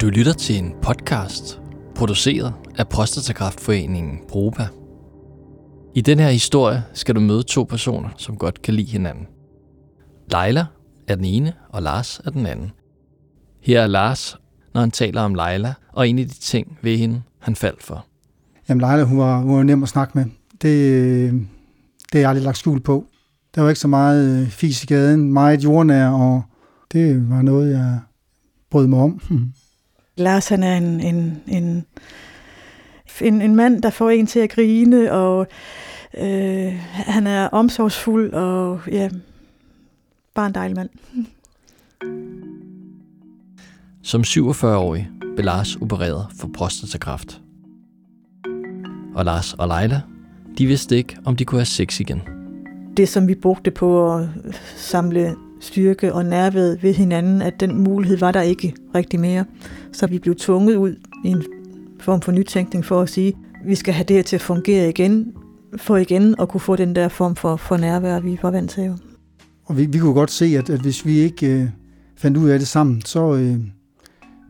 Du lytter til en podcast, produceret af Prostatakræftforeningen Proba. I den her historie skal du møde to personer, som godt kan lide hinanden. Leila er den ene, og Lars er den anden. Her er Lars, når han taler om Leila, og en af de ting ved hende, han faldt for. Jamen Leila, hun var, hun var nem at snakke med. Det, det er jeg aldrig lagt skjul på. Der var ikke så meget øh, fis i gaden, meget jordnær, og det var noget, jeg brød mig om. Lars han er en, en, en, en, en mand, der får en til at grine, og øh, han er omsorgsfuld, og ja, bare en dejlig mand. Som 47-årig blev Lars opereret for prostatakræft. Og Lars og Leila, de vidste ikke, om de kunne have sex igen. Det, som vi brugte på at samle styrke og nærved ved hinanden, at den mulighed var der ikke rigtig mere. Så vi blev tvunget ud i en form for nytænkning for at sige, at vi skal have det her til at fungere igen, for igen at kunne få den der form for, for nærvær, vi var vant til. Og vi, vi kunne godt se, at, at hvis vi ikke øh, fandt ud af det sammen, så øh,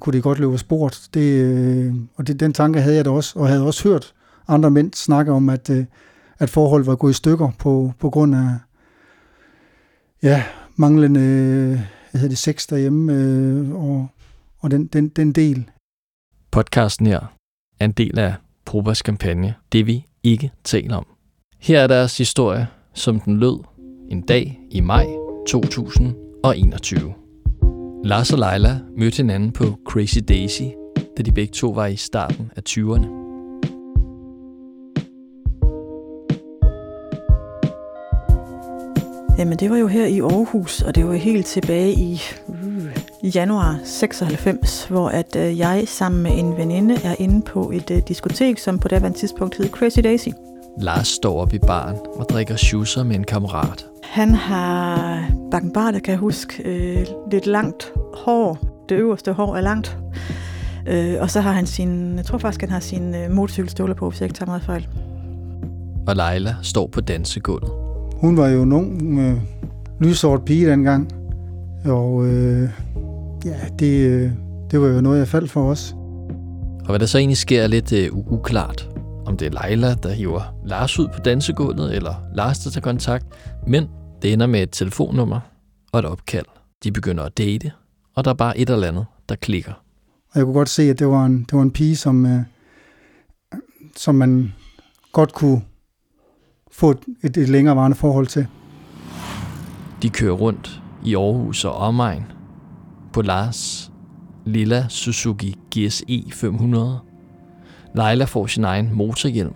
kunne det godt løbe sport. Det, øh, og det, den tanke havde jeg da også, og havde også hørt andre mænd snakke om, at, øh, at forhold var gået i stykker på, på grund af ja, manglende hvad hedder det, sex derhjemme, øh, og, og den, den, den del. Podcasten her er en del af Probas kampagne, det vi ikke taler om. Her er deres historie, som den lød en dag i maj 2021. Lars og Leila mødte hinanden på Crazy Daisy, da de begge to var i starten af 20'erne. Jamen, det var jo her i Aarhus, og det var helt tilbage i, uh, januar 96, hvor at uh, jeg sammen med en veninde er inde på et uh, diskotek, som på daværende tidspunkt hed Crazy Daisy. Lars står op i baren og drikker schusser med en kammerat. Han har bakkenbartet, kan jeg huske, øh, lidt langt hår. Det øverste hår er langt. Øh, og så har han sin, jeg tror faktisk, han har sin øh, motorcykelstøvler på, hvis jeg ikke tager meget fejl. Og Leila står på dansegulvet. Hun var jo en ung, øh, lysort pige dengang. Og øh, ja, det, øh, det var jo noget, jeg faldt for os. Og hvad der så egentlig sker er lidt øh, uklart. Om det er Leila, der hiver Lars ud på dansegulvet, eller Lars, der tager kontakt. Men det ender med et telefonnummer og et opkald. De begynder at date, og der er bare et eller andet, der klikker. Og jeg kunne godt se, at det var en, det var en pige, som, øh, som man godt kunne få et, et, et længerevarende forhold til. De kører rundt i Aarhus og omegn på Lars lilla Suzuki GSE 500. Leila får sin egen motorhjelm.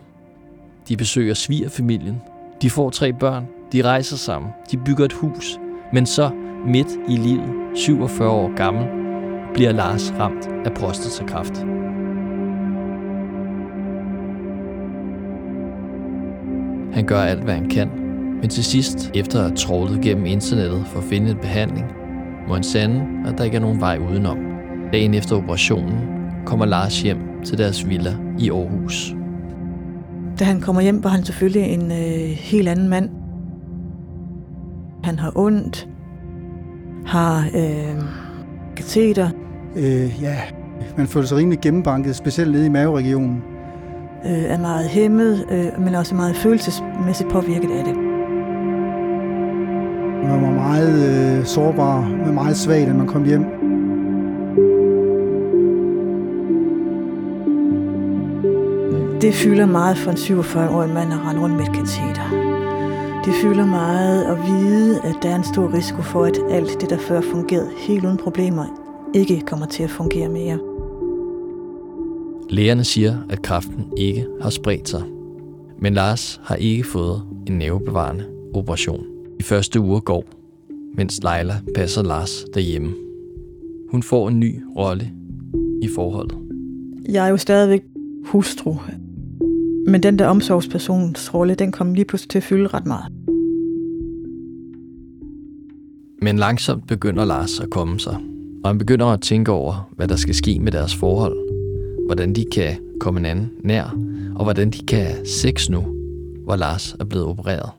De besøger svigerfamilien. De får tre børn. De rejser sammen. De bygger et hus. Men så, midt i livet, 47 år gammel, bliver Lars ramt af prostatakræft. Han gør alt, hvad han kan, men til sidst, efter at have trålet gennem internettet for at finde en behandling, må han sande, at der ikke er nogen vej udenom. Dagen efter operationen kommer Lars hjem til deres villa i Aarhus. Da han kommer hjem, var han selvfølgelig en øh, helt anden mand. Han har ondt, har øh, kateter, Øh, ja, man føler sig rimelig gennembanket, specielt nede i maveregionen. Øh, er meget hæmmet, øh, men også meget følelsesmæssigt påvirket af det. Man var meget øh, sårbar, og meget svag, da man kom hjem. Det fylder meget for en 47-årig mand at rende rundt med et kateter. Det fylder meget at vide, at der er en stor risiko for, at alt det, der før fungerede helt uden problemer, ikke kommer til at fungere mere. Lægerne siger, at kræften ikke har spredt sig. Men Lars har ikke fået en nervebevarende operation. De første uger går, mens Leila passer Lars derhjemme. Hun får en ny rolle i forholdet. Jeg er jo stadigvæk hustru, men den der omsorgspersons rolle, den kom lige pludselig til at fylde ret meget. Men langsomt begynder Lars at komme sig, og han begynder at tænke over, hvad der skal ske med deres forhold, hvordan de kan komme hinanden nær, og hvordan de kan have sex nu, hvor Lars er blevet opereret.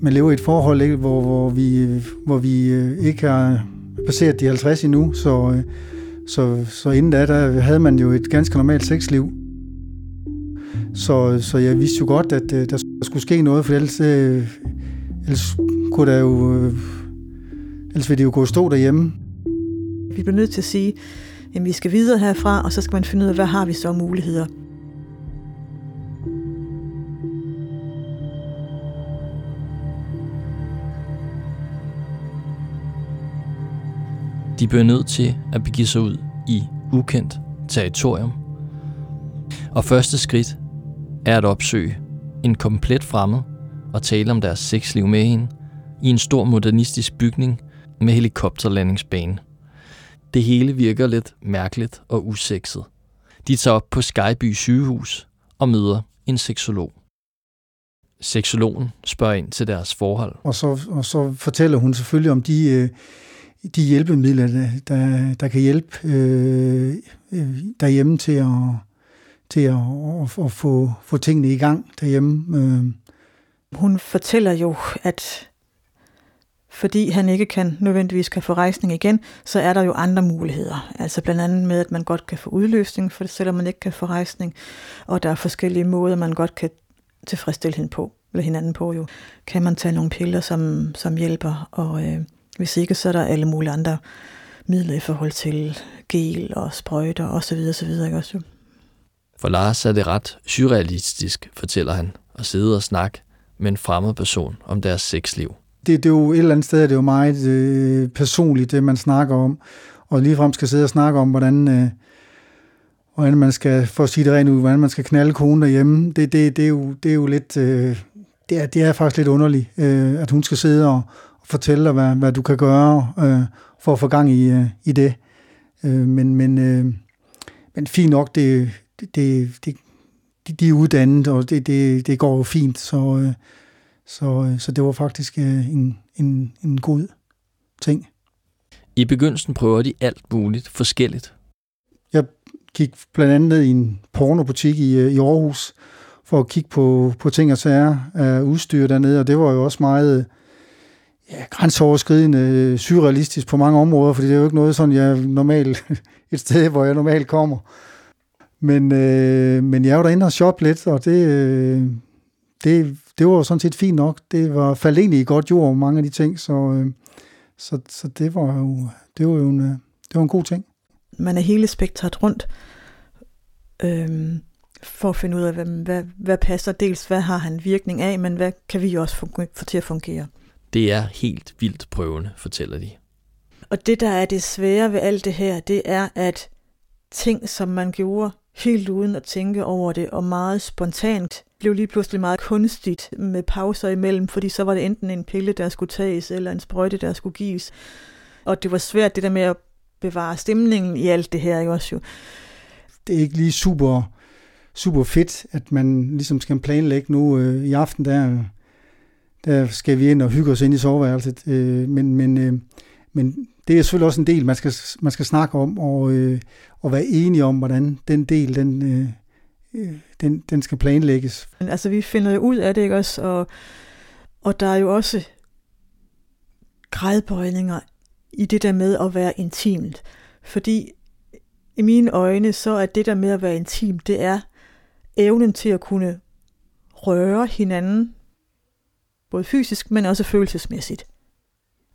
Man lever i et forhold, ikke, hvor, hvor vi, hvor vi øh, ikke har passeret de 50 endnu, så, øh, så, så inden da, der havde man jo et ganske normalt sexliv. Så, så jeg vidste jo godt, at øh, der skulle ske noget, for ellers, ellers kunne der jo... Ellers ville det jo gå og stå derhjemme. Vi bliver nødt til at sige, jamen vi skal videre herfra, og så skal man finde ud af, hvad har vi så muligheder. De bliver nødt til at begive sig ud i ukendt territorium. Og første skridt er at opsøge en komplet fremmed og tale om deres sexliv med hende i en stor modernistisk bygning med helikopterlandingsbane. Det hele virker lidt mærkeligt og usekset. De tager op på Skyby sygehus og møder en seksolog. Seksologen spørger ind til deres forhold. Og så, og så fortæller hun selvfølgelig om de, øh, de hjælpemidler, der, der kan hjælpe øh, øh, derhjemme til at, til at, at, at få, få tingene i gang derhjemme. Øh. Hun fortæller jo, at fordi han ikke kan nødvendigvis kan få rejsning igen, så er der jo andre muligheder. Altså blandt andet med, at man godt kan få udløsning, for selvom man ikke kan få rejsning. Og der er forskellige måder, man godt kan tilfredsstille hende på, eller hinanden på jo. Kan man tage nogle piller, som, som hjælper, og øh, hvis ikke, så er der alle mulige andre midler i forhold til gel og sprøjter osv. videre, Ikke også? For Lars er det ret surrealistisk, fortæller han, at sidde og snakke med en fremmed person om deres sexliv. Det, det er jo et eller andet sted, det er jo meget øh, personligt, det man snakker om. Og ligefrem skal sidde og snakke om, hvordan, øh, hvordan man skal, for at sige det rent ud, hvordan man skal knalde konen derhjemme. Det, det, det, er, jo, det er jo lidt, øh, det, er, det er faktisk lidt underligt, øh, at hun skal sidde og, fortælle dig, hvad, hvad du kan gøre øh, for at få gang i, øh, i det. Øh, men, men, øh, men fint nok, det, det, det, det, de er uddannet, og det, det, det går jo fint, så, øh, så, øh, så det var faktisk øh, en, en, en god ting. I begyndelsen prøver de alt muligt forskelligt. Jeg gik blandt andet ned i en pornobutik i, øh, i Aarhus for at kigge på, på ting og sager af udstyr dernede, og det var jo også meget ja, grænseoverskridende, surrealistisk på mange områder, fordi det er jo ikke noget sådan, jeg normalt, et sted, hvor jeg normalt kommer. Men, øh, men jeg var derinde og shoppe lidt, og det, øh, det, det var jo sådan set fint nok. Det var faldt egentlig i godt jord, mange af de ting, så, øh, så, så det var jo, det var jo en, øh, det var en god ting. Man er hele spektret rundt, øh, for at finde ud af, hvad, hvad, hvad passer dels, hvad har han virkning af, men hvad kan vi også få, få til at fungere. Det er helt vildt prøvende, fortæller de. Og det, der er det svære ved alt det her, det er, at ting, som man gjorde helt uden at tænke over det, og meget spontant, blev lige pludselig meget kunstigt med pauser imellem, fordi så var det enten en pille, der skulle tages, eller en sprøjte, der skulle gives. Og det var svært, det der med at bevare stemningen i alt det her, ikke også jo. Det er ikke lige super, super fedt, at man ligesom skal planlægge nu øh, i aften, der der skal vi ind og hygge os ind i soveværelset. Øh, men, men, øh, men det er selvfølgelig også en del, man skal, man skal snakke om, og, øh, og være enige om, hvordan den del, den, øh, øh den, den skal planlægges. Altså, vi finder jo ud af det, ikke også? Og, og der er jo også grædbøjninger i det der med at være intimt. Fordi i mine øjne, så er det der med at være intimt, det er evnen til at kunne røre hinanden både fysisk, men også følelsesmæssigt.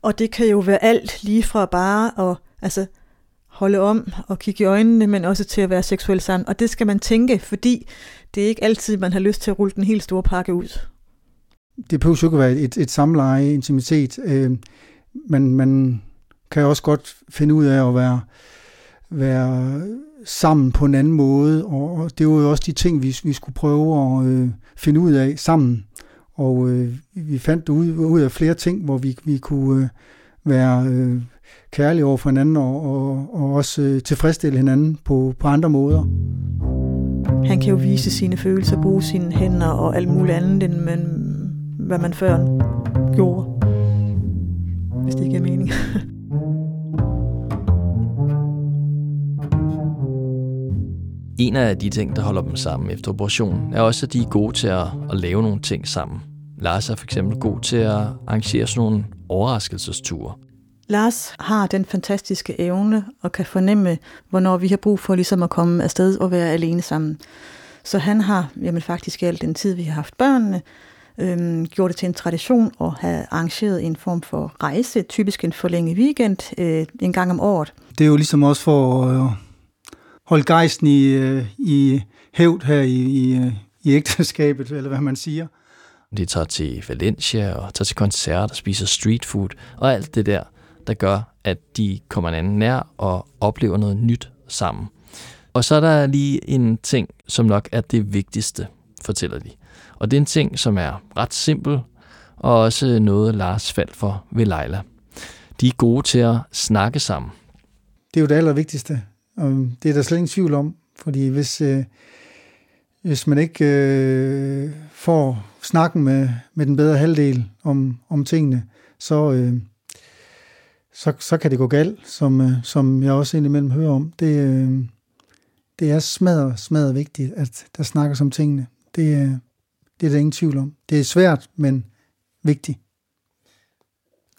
Og det kan jo være alt lige fra bare at altså, holde om og kigge i øjnene, men også til at være seksuelt sammen. Og det skal man tænke, fordi det er ikke altid, man har lyst til at rulle den helt store pakke ud. Det behøver jo ikke at være et, et samleje, intimitet. Øh, men man kan også godt finde ud af at være, være sammen på en anden måde, og det var jo også de ting, vi, vi skulle prøve at øh, finde ud af sammen. Og øh, vi fandt ud, ud af flere ting, hvor vi, vi kunne øh, være øh, kærlige over for hinanden og, og, og også øh, tilfredsstille hinanden på, på andre måder. Han kan jo vise sine følelser, bruge sine hænder og alt muligt andet, end man, hvad man før gjorde. Hvis det ikke er mening. En af de ting, der holder dem sammen efter operationen, er også, at de er gode til at, at lave nogle ting sammen. Lars er for eksempel god til at arrangere sådan nogle overraskelsesture. Lars har den fantastiske evne og kan fornemme, hvornår vi har brug for ligesom at komme afsted og være alene sammen. Så han har jamen, faktisk i al den tid, vi har haft børnene, øhm, gjort det til en tradition at have arrangeret en form for rejse, typisk en forlænget weekend, øh, en gang om året. Det er jo ligesom også for at holde gejsten i, øh, i hævd her i, i, i ægteskabet, eller hvad man siger. De tager til Valencia og tager til koncert og spiser street food og alt det der, der gør, at de kommer anden nær og oplever noget nyt sammen. Og så er der lige en ting, som nok er det vigtigste, fortæller de. Og det er en ting, som er ret simpel, og også noget, Lars faldt for ved Leila. De er gode til at snakke sammen. Det er jo det allervigtigste, og det er der slet ingen tvivl om, fordi hvis, øh, hvis man ikke øh, får snakken med, med den bedre halvdel om, om tingene, så, øh, så, så kan det gå galt, som, øh, som jeg også indimellem hører om. Det, øh, det er smadret, smadret vigtigt, at der snakkes om tingene. Det, øh, det er der ingen tvivl om. Det er svært, men vigtigt.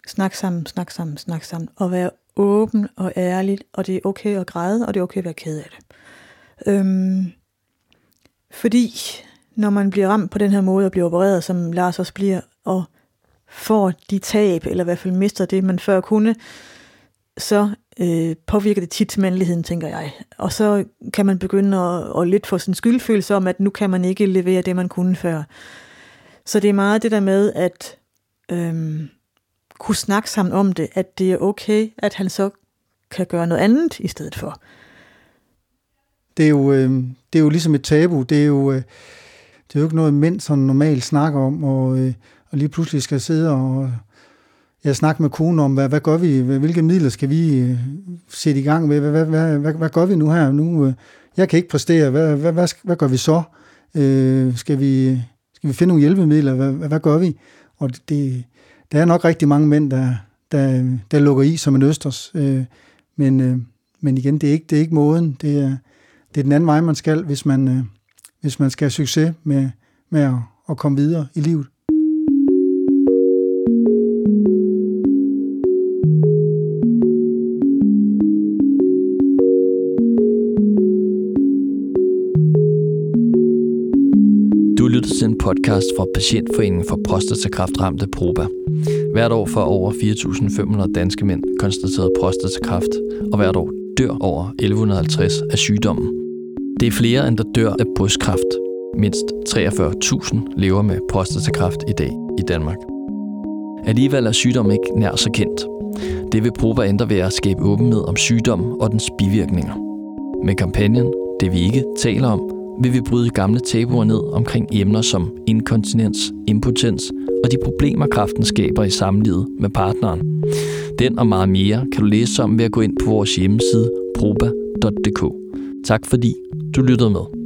Snak sammen, snak sammen, snak sammen. Og være åben og ærlig, og det er okay at græde, og det er okay at være ked af det. Øhm, fordi når man bliver ramt på den her måde og bliver opereret, som Lars også bliver, og får de tab, eller i hvert fald mister det, man før kunne, så øh, påvirker det tit mandligheden, tænker jeg. Og så kan man begynde at, at lidt få sin skyldfølelse om, at nu kan man ikke levere det, man kunne før. Så det er meget det der med, at øh, kunne snakke sammen om det, at det er okay, at han så kan gøre noget andet i stedet for. Det er jo, øh, det er jo ligesom et tabu. Det er jo, øh, det er jo ikke noget, mænd sådan normalt snakker om, og, øh, og lige pludselig skal sidde og jeg snakke med konen om, hvad, hvad gør vi, hvilke midler skal vi øh, sætte i gang med, hvad, hvad, hvad, hvad, hvad gør vi nu her? Nu, øh, jeg kan ikke præstere, hvad, hvad, hvad, hvad gør vi så? Øh, skal, vi, skal vi finde nogle hjælpemidler, hvad, hvad, hvad gør vi? Og det, der er nok rigtig mange mænd, der, der, der lukker i som en østers, øh, men, øh, men igen, det er ikke, det er ikke måden, det er, det er den anden vej, man skal, hvis man, øh, hvis man skal have succes med, med at, at komme videre i livet. Du lytter til en podcast fra Patientforeningen for Prostatakræftramte Proba. Hvert år får over 4.500 danske mænd konstateret prostatakræft, og hvert år dør over 1150 af sygdommen. Det er flere, end der dør af brystkræft. Mindst 43.000 lever med prostatakræft i dag i Danmark. Alligevel er sygdommen ikke nær så kendt. Det vil Proba ændre ved at skabe åbenhed om sygdommen og dens bivirkninger. Med kampagnen Det vi ikke taler om, vil vi bryde gamle tabuer ned omkring emner som inkontinens, impotens og de problemer, kraften skaber i samlivet med partneren. Den og meget mere kan du læse om ved at gå ind på vores hjemmeside proba.dk. Tak fordi du lyttede med.